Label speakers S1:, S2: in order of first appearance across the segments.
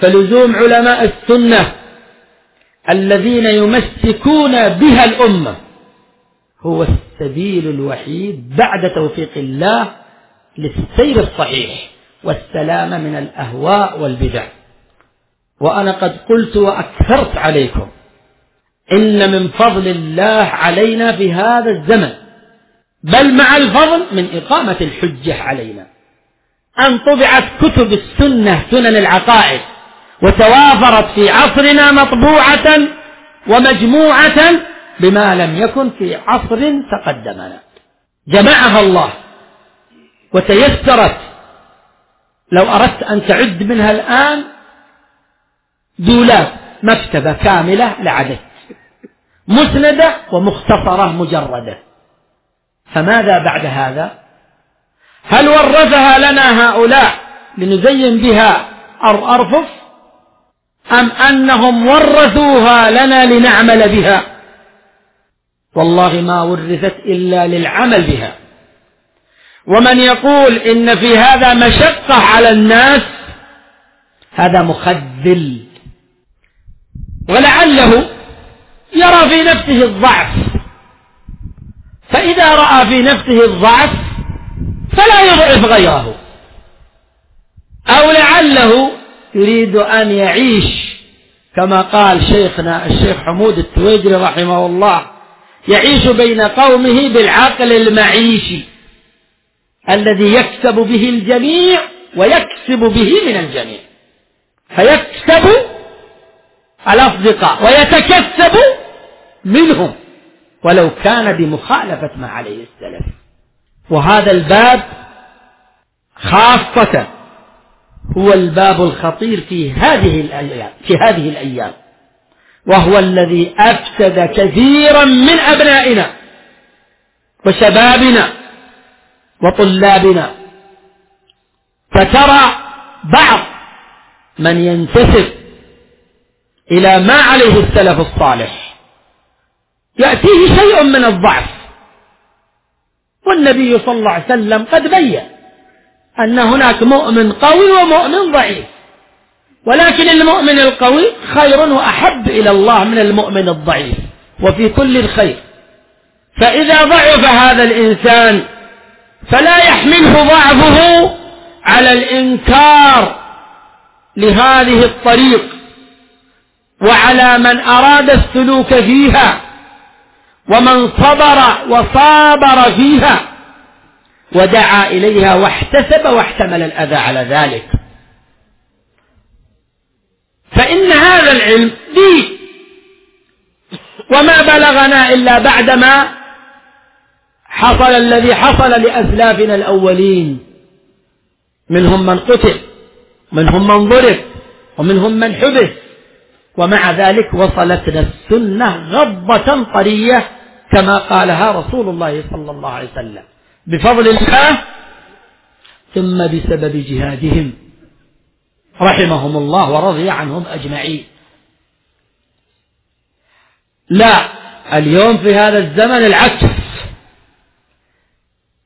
S1: فلزوم علماء السنة الذين يمسكون بها الأمة هو السبيل الوحيد بعد توفيق الله للسير الصحيح والسلامة من الأهواء والبدع. وأنا قد قلت وأكثرت عليكم إن من فضل الله علينا في هذا الزمن بل مع الفضل من إقامة الحجة علينا. أن طبعت كتب السنة سنن العقائد وتوافرت في عصرنا مطبوعة ومجموعة بما لم يكن في عصر تقدمنا. جمعها الله وتيسرت. لو أردت أن تعد منها الآن دولاب مكتبة كاملة لعدد مسندة ومختصرة مجردة. فماذا بعد هذا؟ هل ورثها لنا هؤلاء لنزين بها أرفف؟ أم أنهم ورثوها لنا لنعمل بها؟ والله ما ورثت إلا للعمل بها. ومن يقول إن في هذا مشقة على الناس هذا مخذل. ولعله يرى في نفسه الضعف. فإذا رأى في نفسه الضعف فلا يضعف غيره. أو لعله يريد أن يعيش كما قال شيخنا الشيخ حمود التويجري رحمه الله. يعيش بين قومه بالعقل المعيشي الذي يكسب به الجميع ويكسب به من الجميع. فيكسب الأصدقاء ويتكسب منهم. ولو كان بمخالفة ما عليه السلف. وهذا الباب خاصة هو الباب الخطير في هذه الأيام في هذه الأيام. وهو الذي أفسد كثيرا من أبنائنا وشبابنا وطلابنا. فترى بعض من ينتسب إلى ما عليه السلف الصالح. يأتيه شيء من الضعف. والنبي صلى الله عليه وسلم قد بين أن هناك مؤمن قوي ومؤمن ضعيف. ولكن المؤمن القوي خير وأحب إلى الله من المؤمن الضعيف. وفي كل الخير. فإذا ضعف هذا الإنسان فلا يحمله ضعفه على الإنكار لهذه الطريق. وعلى من أراد السلوك فيها. ومن صبر وصابر فيها. ودعا إليها واحتسب واحتمل الأذى على ذلك. فإن هذا العلم دين. وما بلغنا إلا بعدما حصل الذي حصل لأسلافنا الأولين. منهم من قتل منهم من ضرب ومنهم من حبس. ومع ذلك وصلتنا السنة غضة طرية كما قالها رسول الله صلى الله عليه وسلم. بفضل الله ثم بسبب جهادهم. رحمهم الله ورضي عنهم أجمعين. لا اليوم في هذا الزمن العكس.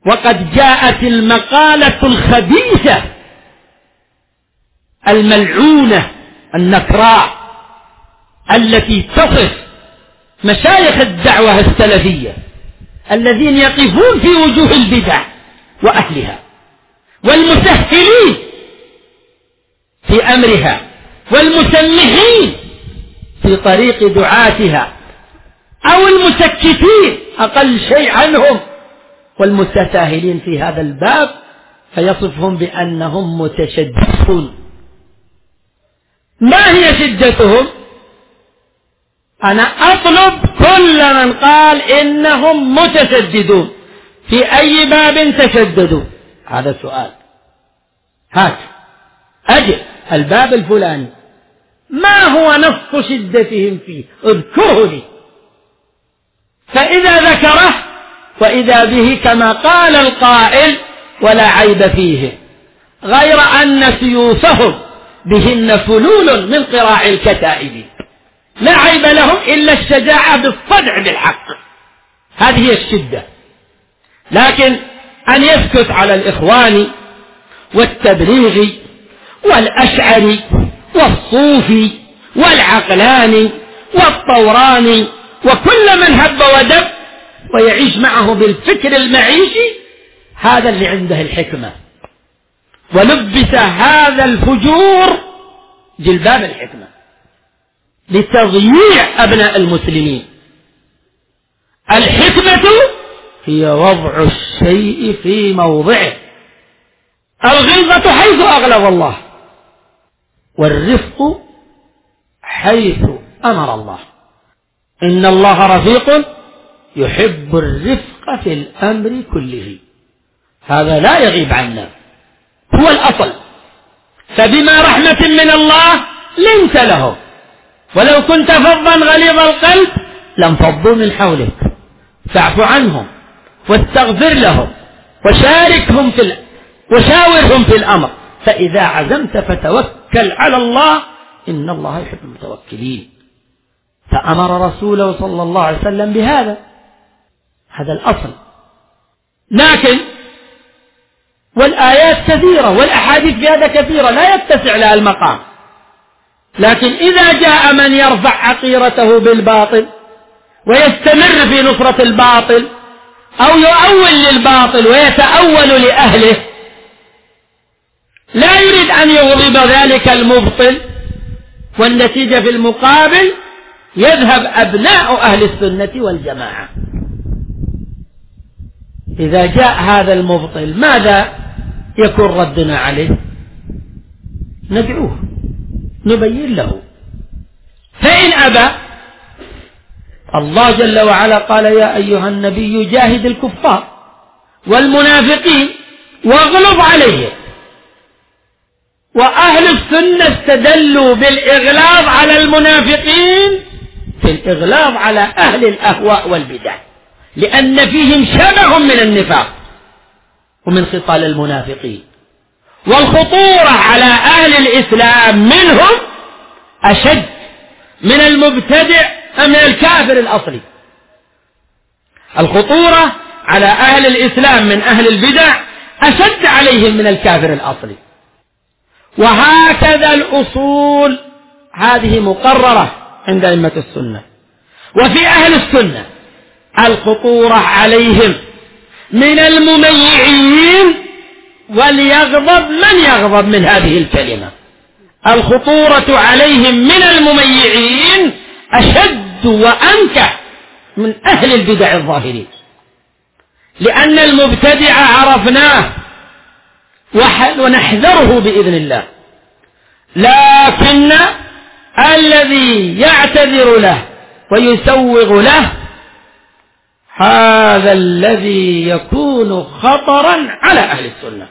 S1: وقد جاءت المقالة الخبيثة الملعونة النكراء التي تصف مشايخ الدعوة السلفية. الذين يقفون في وجوه البدع وأهلها والمسهلين في أمرها والمسمحين في طريق دعاتها أو المسكتين أقل شيء عنهم والمتساهلين في هذا الباب فيصفهم بأنهم متشددون. ما هي شدتهم؟ أنا أطلب كل من قال إنهم متشددون. في أي باب تشددوا هذا سؤال هات. أجل. الباب الفلاني. ما هو نص شدتهم فيه؟ اذكره لي. فإذا ذكره وإذا به كما قال القائل ولا عيب فيه. غير أن سيوفهم بهن فلول من قراع الكتائب. لا عيب لهم إلا الشجاعة بالصدع بالحق. هذه هي الشدة. لكن أن يسكت على الإخوان والتبليغ والأشعري والص والصوفي والعقلاني والطوراني وكل من هب ودب ويعيش معه بالفكر المعيشي هذا اللي عنده الحكمة. ولبس هذا الفجور جلباب الحكمة. لتضييع أبناء المسلمين. الحكمة هي وضع الشيء في موضعه. الغلظة حيث أغلظ الله. والرفق حيث أمر الله. إن الله رفيق يحب الرفق في الأمر كله. هذا لا يغيب عنا. هو الأصل. فبما رحمة من الله لنت له. ولو كنت فظا غليظ القلب لانفضوا من حولك. فاعف عنهم واستغفر لهم وشاركهم في. وشاورهم في الأمر. فإذا عزمت فتوكل على الله إن الله يحب المتوكلين. فأمر رسوله صلى الله عليه وسلم بهذا. هذا الأصل. لكن والآيات كثيرة والأحاديث في هذا كثيرة لا يتسع لها المقام. لكن إذا جاء من يرفع عقيرته بالباطل ويستمر في نصرة الباطل أو يؤول للباطل ويتأول لأهله لا يريد أن يغضب ذلك المبطل والنتيجة في المقابل يذهب أبناء أهل السنة والجماعة. إذا جاء هذا المبطل ماذا يكون ردنا عليه؟ ندعوه. نبين له. فإن أبى الله جل وعلا قال يا أيها النبي جاهد الكفار والمنافقين واغلظ عليهم. وأهل السنة استدلوا بالإغلاظ على المنافقين في الإغلاظ على أهل الأهواء والبدع لأن فيهم شبه من النفاق ومن خصال المنافقين. والخطورة على أهل الإسلام منهم أشد من المبتدع من الكافر الأصلي. الخطورة على أهل الإسلام من أهل البدع أشد عليهم من الكافر الأصلي. وهكذا الأصول هذه مقررة عند أئمة السنة. وفي أهل السنة الخطورة عليهم من المميعين وليغضب من يغضب من هذه الكلمة. الخطورة عليهم من المميعين أشد وأنكح من أهل البدع الظاهرين. لأن المبتدع عرفناه ونحذره بإذن الله. لكن الذي يعتذر له ويسوغ له هذا الذي يكون خطرا على أهل السنة.